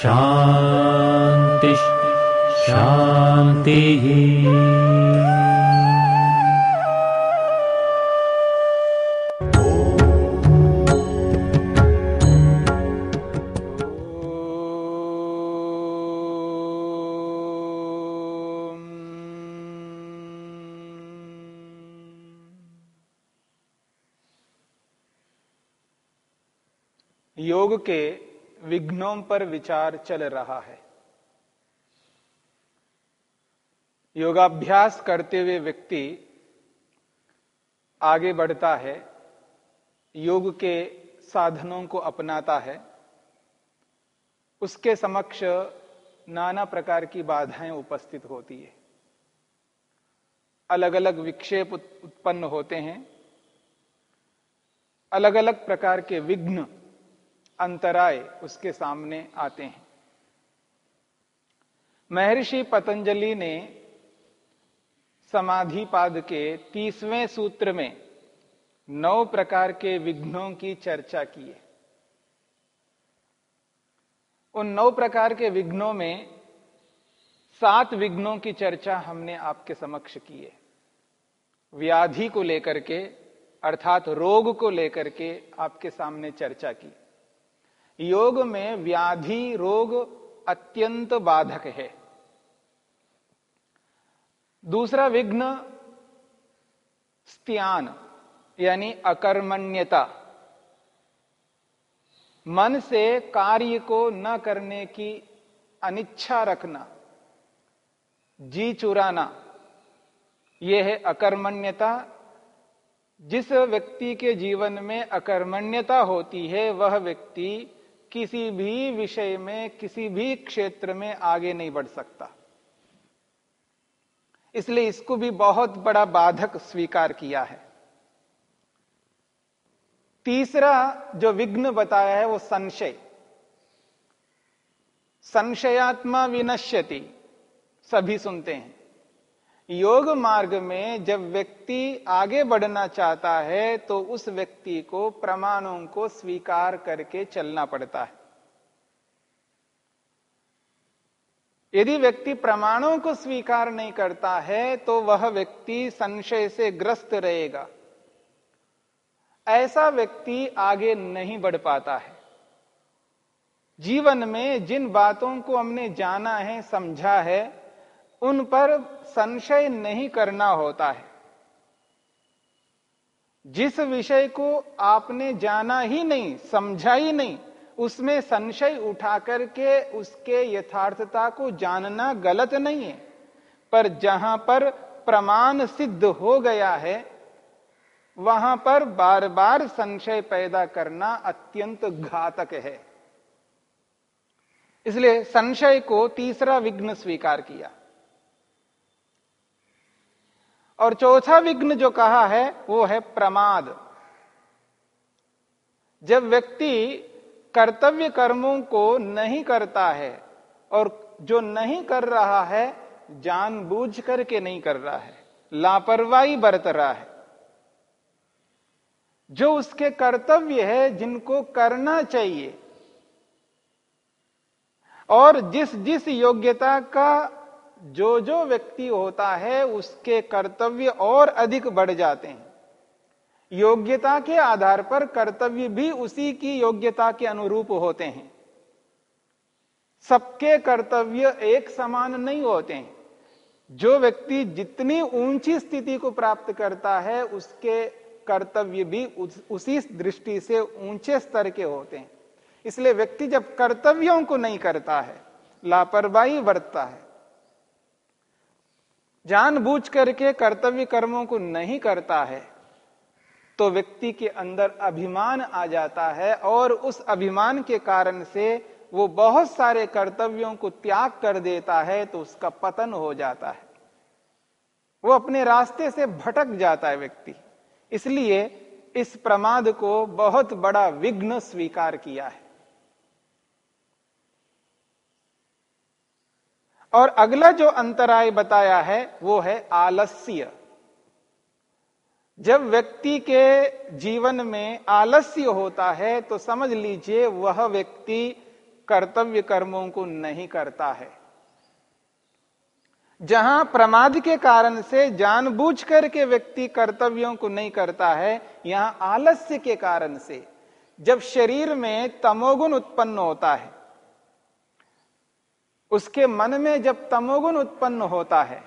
शान्तिः शान्तिः योग के विघ्नों पर विचार चल रहा है। योगाभ्यास करते हुए व्यक्ति आगे बढ़ता है, योग के साधनों को अपनाता है, उसके समक्ष नाना प्रकार की बाधाएँ उपस्थित होती है। अलग अलग विक्षेप उत्पन्न होते हैं अलग अलग प्रकार के विघ्न अंतराय उसके सामने आते हैं। महर्षि पतंजलि ने समाधिपाद के तीसवें सूत्र में नौ प्रकार के विघ्नों की चर्चा की है। उन नौ प्रकार के विघ्नों में सात विघ्नों की चर्चा हमने आपके समक्ष की है। व्याधि को लेकर के, अर्थात रोग को लेकर के आपके सामने चर्चा की। योग में व्याधि रोग अत्यंत बाधक है। दूसरा विघ्न, स्त्यान, यानी अकर्मण्यता। मन से कार्य को न करने की अनिच्छा रखना, जी चुराना यह है अकर्मण्यता। जिस व्यक्ति के जीवन में अकर्मण्यता होती है, वह व्यक्ति किसी भी विषय में, किसी भी क्षेत्र में आगे नहीं बढ़ सकता। इसलिए इसको भी बहुत बड़ा बाधक स्वीकार किया है। तीसरा जो विघ्न बताया है, वो संशय। संशयात्मा विनश्यति, सभी सुनते हैं। योग मार्ग में जब व्यक्ति आगे बढ़ना चाहता है तो उस व्यक्ति को प्रमाणों को स्वीकार करके चलना पड़ता है। यदि व्यक्ति प्रमाणों को स्वीकार नहीं करता है तो वह व्यक्ति संशय से ग्रस्त रहेगा। ऐसा व्यक्ति आगे नहीं बढ़ पाता है। जीवन में जिन बातों को हमने जाना है, समझा है उन पर संशय नहीं करना होता है। जिस विषय को आपने जाना ही नहीं, समझा ही नहीं, उसमें संशय उठा करके उसके यथार्थता को जानना गलत नहीं है। पर जहाँ पर प्रमाण सिद्ध हो गया है, वहाँ पर बार बार संशय पैदा करना अत्यंत घातक है। इसलिए संशय को तीसरा विघ्न स्वीकार किया। और चौथा विघ्न जो कहा है, वो है प्रमाद। जब व्यक्ति कर्तव्य कर्मों को नहीं करता है और जो नहीं कर रहा है जानबूझ करके नहीं कर रहा है, लापरवाही बरत रहा है। जो उसके कर्तव्य है, जिनको करना चाहिए। और जिस जिस योग्यता का जो जो व्यक्ति होता है उसके कर्तव्य और अधिक बढ़ जाते हैं। योग्यता के आधार पर कर्तव्य भी उसी की योग्यता के अनुरूप होते हैं। सबके कर्तव्य एक समान नहीं होते हैं। जो व्यक्ति जितनी ऊँची स्थिति को प्राप्त करता है उसके कर्तव्य भी उस, उसी दृष्टि से ऊँचे स्तर के होते हैं। इसलिए व्यक्ति जब कर्तव्यों को नहीं करता है लापरवाही बरतता है जानबूझ करके कर्तव्य कर्मों को नहीं करता है तो व्यक्ति के अंदर अभिमान आ जाता है और उस अभिमान के कारण से वो बहुत सारे कर्तव्यों को त्याग कर देता है तो उसका पतन हो जाता है। वो अपने रास्ते से भटक जाता है व्यक्ति। इसलिए इस प्रमाद को बहुत बड़ा विघ्न स्वीकार किया है। और अगला जो अंतराय बताया है, वो है आलस्य। जब व्यक्ति के जीवन में आलस्य होता है तो समझ लीजिए, वह व्यक्ति कर्तव्य कर्मों को नहीं करता है। जहाँ प्रमाद के कारण से जानबूझ करके व्यक्ति कर्तव्यों को नहीं करता है, यहाँ आलस्य के कारण से। जब शरीर में तमोगुण उत्पन्न होता है उसके मन में जब तमोगुण उत्पन्न होता है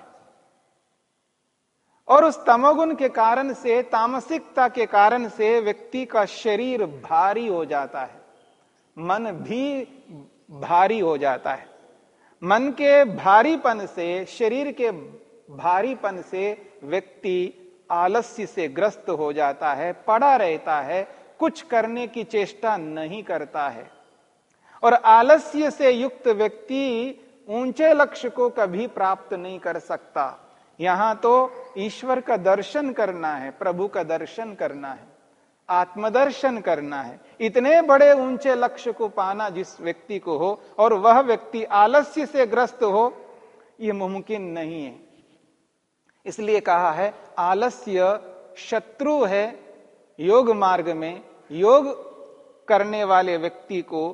और उस तमोगुण के कारण से, तामसिकता के कारण से व्यक्ति का शरीर भारी हो जाता है। मन भी भारी हो जाता है। मन के भारीपन से, शरीर के भारीपन से व्यक्ति आलस्य से ग्रस्त हो जाता है, पड़ा रहता है, कुछ करने की चेष्टा नहीं करता है। और आलस्य से युक्त व्यक्ति ऊँचे लक्ष्य को कभी प्राप्त नहीं कर सकता। यहाँ तो ईश्वर का दर्शन करना है, प्रभु का दर्शन करना है, आत्मदर्शन करना है। इतने बड़े ऊँचे लक्ष्य को पाना जिस व्यक्ति को हो और वह व्यक्ति आलस्य से ग्रस्त हो यह मुमकिन नहीं है। इसलिए कहा है, आलस्य शत्रु है, योग मार्ग में योग करने वाले व्यक्ति को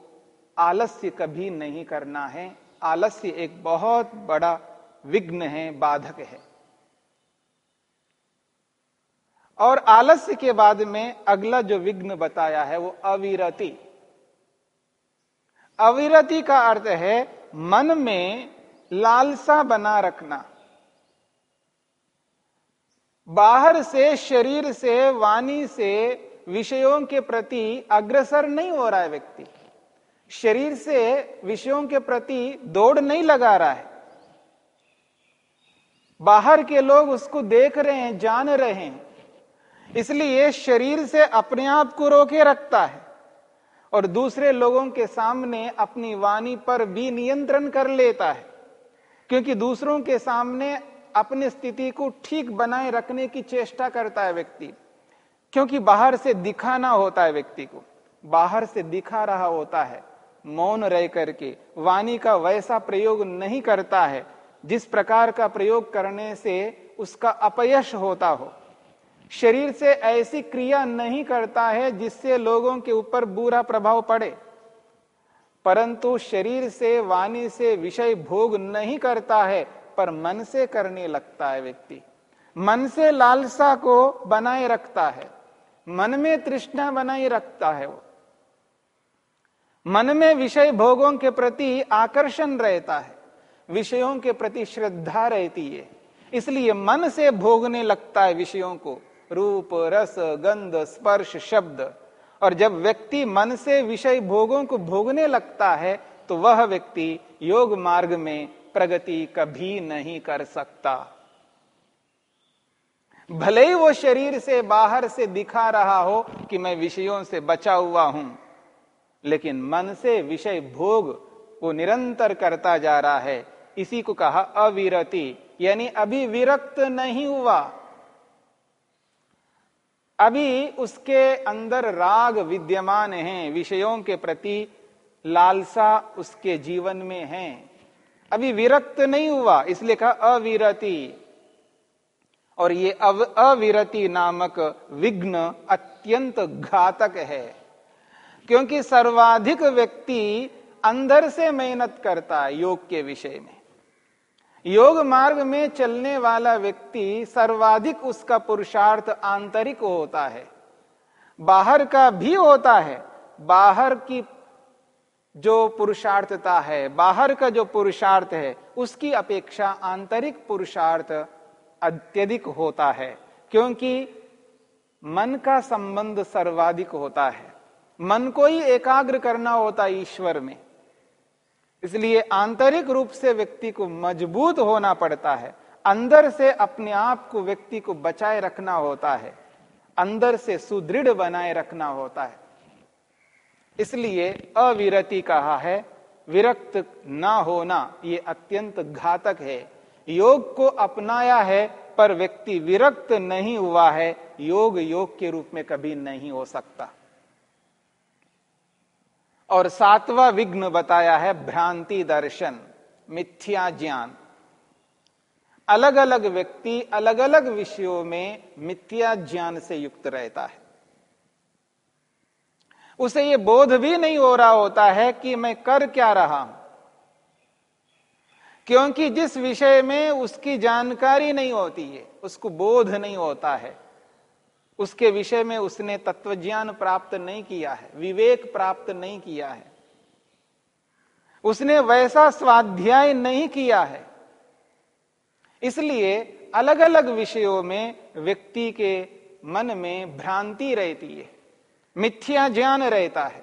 आलस्य कभी नहीं करना है। आलस्य एक बहुत बड़ा विघ्न है, बाधक है। और आलस्य के बाद में अगला जो विघ्न बताया है, वो अविरति। अविरति का अर्थ है मन में लालसा बना रखना। बाहर से, शरीर से, वाणी से विषयों के प्रति अग्रसर नहीं हो रहा है व्यक्ति। शरीर से विषयों के प्रति दौड़ नहीं लगा रहा है। बाहर के लोग उसको देख रहे हैं, जान रहे हैं। इसलिए शरीर से अपने आप को रोके रखता है और दूसरे लोगों के सामने अपनी वाणी पर भी नियंत्रण कर लेता है, क्योंकि दूसरों के सामने अपनी स्थिति को ठीक बनाए रखने की चेष्टा करता है व्यक्ति। क्योंकि बाहर से दिखाना होता है व्यक्ति को। बाहर से दिखा रहा होता है। मौन रह करके, वाणी का वैसा प्रयोग नहीं करता है, जिस प्रकार का प्रयोग करने से उसका अपयश होता हो। शरीर से ऐसी क्रिया नहीं करता है, जिससे लोगों के ऊपर बुरा प्रभाव पड़े। परंतु शरीर से, वाणी से विषय भोग नहीं करता है, पर मन से करने लगता है व्यक्ति। मन से लालसा को बनाए रखता है। मन में तृष्णा बनाए रखता है वो। मन में विषय भोगों के प्रति आकर्षण रहता है, विषयों के प्रति श्रद्धा रहती है। इसलिए मन से भोगने लगता है विषयों को, रूप, रस, गंध, स्पर्श, शब्द। और जब व्यक्ति मन से विषय भोगों को भोगने लगता है तो वह व्यक्ति योग मार्ग में प्रगति कभी नहीं कर सकता। भले ही वो शरीर से बाहर से दिखा रहा हो कि मैं विषयों से बचा हुआ हूँ लेकिन मन से विषय भोग वो निरंतर करता जा रहा है। इसी को कहा अविरति, यानी अभी विरक्त नहीं हुआ। अभी उसके अंदर राग विद्यमान है, विषयों के प्रति लालसा उसके जीवन में है। अभी विरक्त नहीं हुआ, इसलिए कहा अविरति। और ये अव अविरति नामक विघ्न अत्यंत घातक है। क्योंकि सर्वाधिक व्यक्ति अंदर से मेहनत करता है योग के विषय में। योग मार्ग में चलने वाला व्यक्ति सर्वाधिक उसका पुरुषार्थ आंतरिक होता है। बाहर का भी होता है, बाहर की जो पुरुषार्थता है, बाहर का जो पुरुषार्थ है, उसकी अपेक्षा आंतरिक पुरुषार्थ अत्यधिक होता है, क्योंकि मन का संबंध सर्वाधिक होता है। मन को ही एकाग्र करना होता है ईश्वर में। इसलिए आंतरिक रूप से व्यक्ति को मज़बूत होना पड़ता है। अंदर से अपने आप को व्यक्ति को बचाए रखना होता है। अंदर से सुदृढ़ बनाए रखना होता है। इसलिए अविरति कहा है, विरक्त ना होना, ये अत्यंत घातक है। योग को अपनाया है, पर व्यक्ति विरक्त नहीं हुआ है, योग योग के रूप में कभी नहीं हो सकता। और सातवां विघ्न बताया है भ्रांति दर्शन, मिथ्या ज्ञान। अलग अलग व्यक्ति अलग अलग विषयों में मिथ्या ज्ञान से युक्त रहता है। उसे यह बोध भी नहीं हो रहा होता है कि मैं कर क्या रहा हूँ। क्योंकि जिस विषय में उसकी जानकारी नहीं होती है, उसको बोध नहीं होता है उसके विषय में उसने तत्वज्ञान प्राप्त नहीं किया है, विवेक प्राप्त नहीं किया है। उसने वैसा स्वाध्याय नहीं किया है। इसलिए अलग अलग विषयों में व्यक्ति के मन में भ्रांति रहती है, मिथ्या ज्ञान रहता है।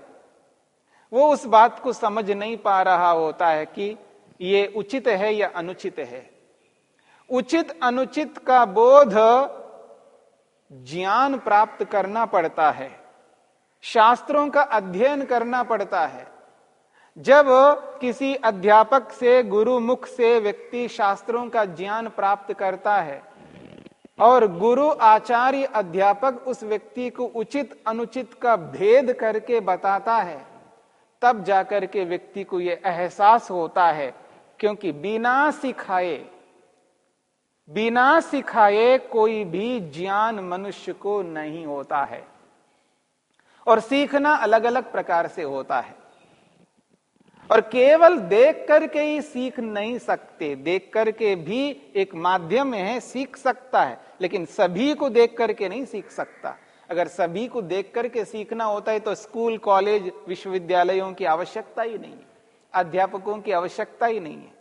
वो उस बात को समझ नहीं पा रहा होता है कि ये उचित है या अनुचित है। उचित अनुचित का बोध ज्ञान प्राप्त करना पड़ता है। शास्त्रों का अध्ययन करना पड़ता है। जब किसी अध्यापक से गुरु मुख से व्यक्ति शास्त्रों का ज्ञान प्राप्त करता है और गुरु आचार्य अध्यापक उस व्यक्ति को उचित अनुचित का भेद करके बताता है, तब जाकर के व्यक्ति को यह एहसास होता है, क्योंकि बिना सिखाए बिना सिखाए कोई भी ज्ञान मनुष्य को नहीं होता है। और सीखना अलग अलग प्रकार से होता है। और केवल देख करके ही सीख नहीं सकते। देख करके भी एक माध्यम है, सीख सकता है, लेकिन सभी को देख करके नहीं सीख सकता। अगर सभी को देख करके सीखना होता है तो स्कूल, कॉलेज, विश्वविद्यालयों की आवश्यकता ही नहीं है। अध्यापकों की आवश्यकता ही नहीं है।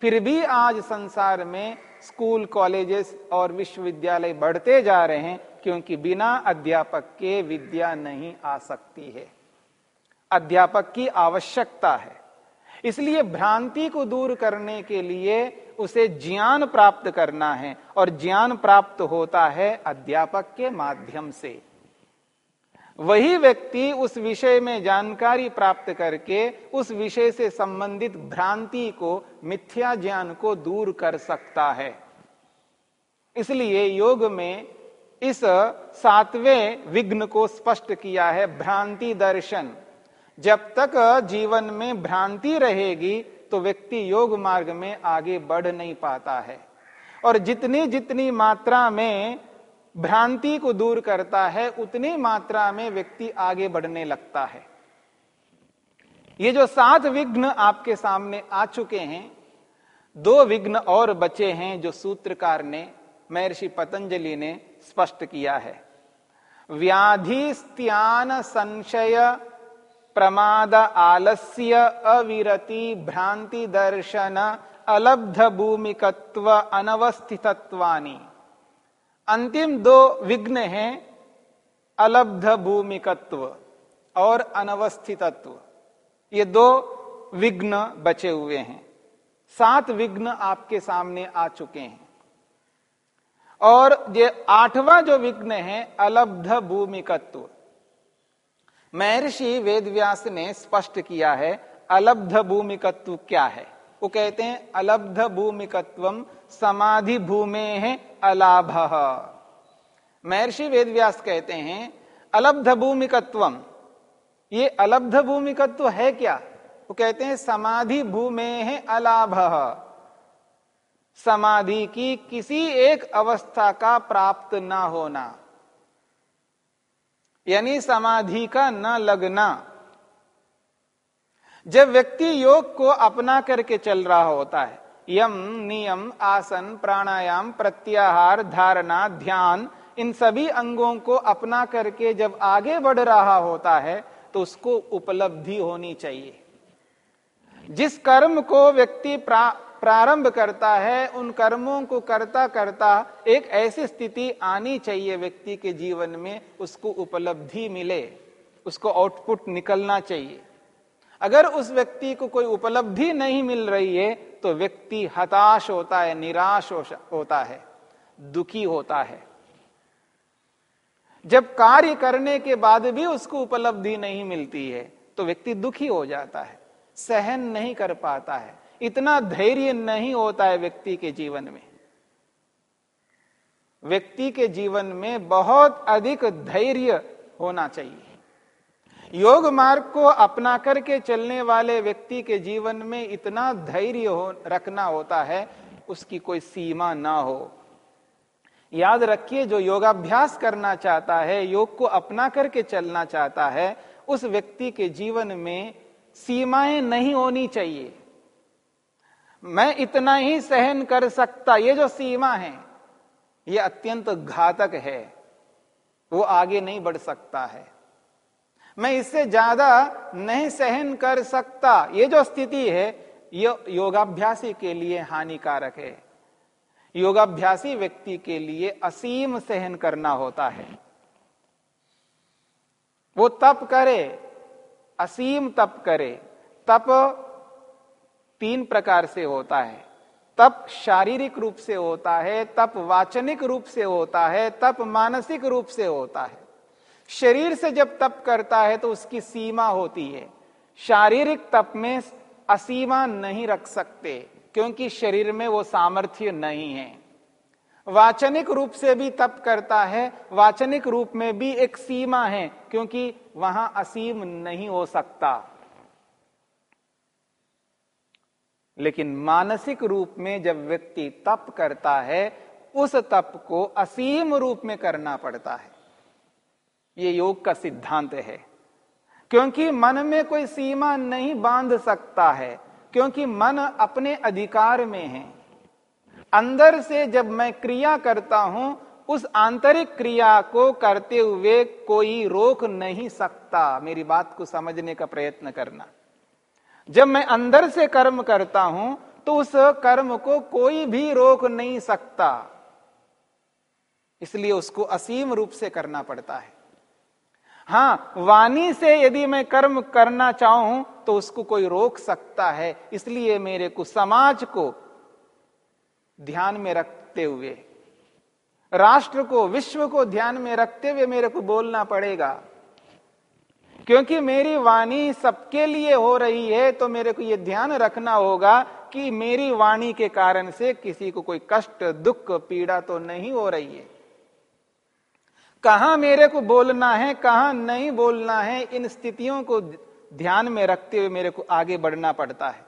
फिर भी आज संसार में स्कूल, कॉलेजेस और विश्वविद्यालय बढ़ते जा रहे हैं क्योंकि बिना अध्यापक के विद्या नहीं आ सकती है। अध्यापक की आवश्यकता है। इसलिए भ्रांति को दूर करने के लिए उसे ज्ञान प्राप्त करना है और ज्ञान प्राप्त होता है अध्यापक के माध्यम से। वही व्यक्ति उस विषय में जानकारी प्राप्त करके उस विषय से संबंधित भ्रांति को, मिथ्या ज्ञान को दूर कर सकता है। इसलिए योग में इस सातवें विघ्न को स्पष्ट किया है, भ्रांति दर्शन। जब तक जीवन में भ्रांति रहेगी तो व्यक्ति योग मार्ग में आगे बढ़ नहीं पाता है। और जितनी जितनी मात्रा में भ्रांति को दूर करता है, उतनी मात्रा में व्यक्ति आगे बढ़ने लगता है। ये जो सात विघ्न आपके सामने आ चुके हैं, दो विघ्न और बचे हैं जो सूत्रकार ने, महर्षि पतंजलि ने स्पष्ट किया है। व्याधि स्त्यान संशय प्रमाद आलस्य अविरति भ्रांति दर्शन अलब्ध भूमिकत्व अनवस्थितत्वानी। अंतिम दो विघ्न हैं अलब्ध भूमिकत्व और अनवस्थितत्व। ये दो विघ्न बचे हुए हैं। सात विघ्न आपके सामने आ चुके हैं। और ये आठवां जो विघ्न है, अलब्ध भूमिकत्व। महर्षि वेदव्यास ने स्पष्ट किया है, अलब्ध भूमिकत्व क्या है? वो कहते हैं, अलब्ध भूमिकत्व समाधि भूमे है अलाभ। महर्षि वेदव्यास कहते हैं, अलब्ध भूमिकत्व, ये अलब्ध भूमिकत्व है क्या? वो कहते हैं, समाधि भूमे है अलाभ। समाधि की किसी एक अवस्था का प्राप्त ना होना, यानी समाधि का न लगना जब व्यक्ति योग को अपना करके चल रहा होता है यम नियम आसन प्राणायाम प्रत्याहार धारणा ध्यान इन सभी अंगों को अपना करके जब आगे बढ़ रहा होता है तो उसको उपलब्धि होनी चाहिए। जिस कर्म को व्यक्ति प्रा, प्रारंभ करता है उन कर्मों को करता करता एक ऐसी स्थिति आनी चाहिए व्यक्ति के जीवन में उसको उपलब्धि मिले उसको आउटपुट निकलना चाहिए। अगर उस व्यक्ति को कोई उपलब्धि नहीं मिल रही है तो व्यक्ति हताश होता है, निराश होता है, दुखी होता है। जब कार्य करने के बाद भी उसको उपलब्धि नहीं मिलती है तो व्यक्ति दुखी हो जाता है, सहन नहीं कर पाता है। इतना धैर्य नहीं होता है व्यक्ति के जीवन में। व्यक्ति के जीवन में बहुत अधिक धैर्य होना चाहिए। योग मार्ग को अपना करके चलने वाले व्यक्ति के जीवन में इतना धैर्य हो, रखना होता है, उसकी कोई सीमा ना हो। याद रखिए, जो योगाभ्यास करना चाहता है, योग को अपना करके चलना चाहता है, उस व्यक्ति के जीवन में सीमाएँ नहीं होनी चाहिए। मैं इतना ही सहन कर सकता, ये जो सीमा है, ये अत्यंत घातक है, वो आगे नहीं बढ़ सकता है। मैं इससे ज़्यादा नहीं सहन कर सकता। ये जो स्थिति है, ये योगाभ्यासी के लिए हानिकारक है। योगाभ्यासी व्यक्ति के लिए असीम सहन करना होता है। वो तप करे, असीम तप करे। तप तीन प्रकार से होता है। तप शारीरिक रूप से होता है, तप वाचनिक रूप से होता है, तप मानसिक रूप से होता है। शरीर से जब तप करता है तो उसकी सीमा होती है। शारीरिक तप में असीमा नहीं रख सकते, क्योंकि शरीर में वो सामर्थ्य नहीं है। वाचनिक रूप से भी तप करता है, वाचनिक रूप में भी एक सीमा है, क्योंकि वहाँ असीम नहीं हो सकता। लेकिन मानसिक रूप में जब व्यक्ति तप करता है, उस तप को असीम रूप में करना पड़ता है। ये योग का सिद्धांत है। क्योंकि मन में कोई सीमा नहीं बाँध सकता है, क्योंकि मन अपने अधिकार में है। अंदर से जब मैं क्रिया करता हूँ, उस आंतरिक क्रिया को करते हुए कोई रोक नहीं सकता। मेरी बात को समझने का प्रयत्न करना। जब मैं अंदर से कर्म करता हूँ तो उस कर्म को कोई भी रोक नहीं सकता। इसलिए उसको असीम रूप से करना पड़ता है। हाँ, वाणी से यदि मैं कर्म करना चाहूँ तो उसको कोई रोक सकता है। इसलिए मेरे को समाज को ध्यान में रखते हुए, राष्ट्र को, विश्व को ध्यान में रखते हुए मेरे को बोलना पड़ेगा। क्योंकि मेरी वाणी सबके लिए हो रही है तो मेरे को यह ध्यान रखना होगा कि मेरी वाणी के कारण से किसी को कोई कष्ट, दुख, पीड़ा तो नहीं हो रही है। कहा मेरे को बोलना है, कहा नहीं बोलना है, इन स्थितियों को ध्यान में रखते हुए मेरे को आगे बढ़ना पड़ता है।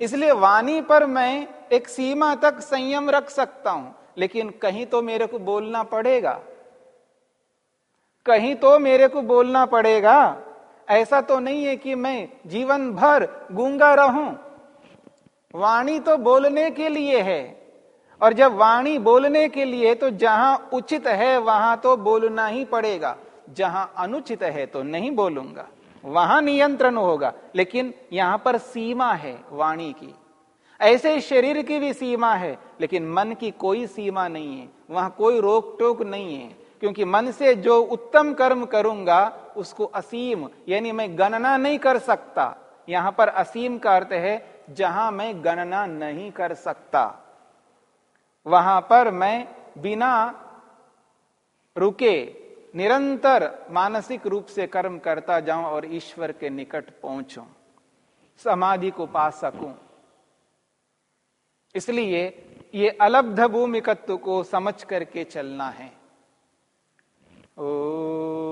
इसलिए वाणी पर मैं एक सीमा तक संयम रख सकता हूँ, लेकिन कहीं तो मेरे को बोलना पड़ेगा। कहीं तो मेरे को बोलना पड़ेगा। ऐसा तो नहीं है कि मैं जीवन भर गूँगा रहूँ। वाणी तो बोलने के लिए है। और जब वाणी बोलने के लिए तो जहाँ उचित है वहाँ तो बोलना ही पड़ेगा। जहाँ अनुचित है तो नहीं बोलूँगा। वहाँ नियंत्रण होगा, लेकिन यहाँ पर सीमा है वाणी की। ऐसे शरीर की भी सीमा है, लेकिन मन की कोई सीमा नहीं है। वहाँ कोई रोक टोक नहीं है, क्योंकि मन से जो उत्तम कर्म करूँगा, उसको असीम, यानी मैं गणना नहीं कर सकता। यहाँ पर असीम का अर्थ है, जहाँ मैं गणना नहीं कर सकता। वहाँ पर मैं बिना रुके निरंतर मानसिक रूप से कर्म करता जाऊँ और ईश्वर के निकट पहुंचूं, समाधि को पा सकूँ। इसलिए ये अलब्ध भूमिकत्व को समझ करके चलना है। ओ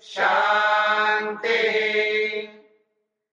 ॐ शान्तिः शान्तिः शान्ति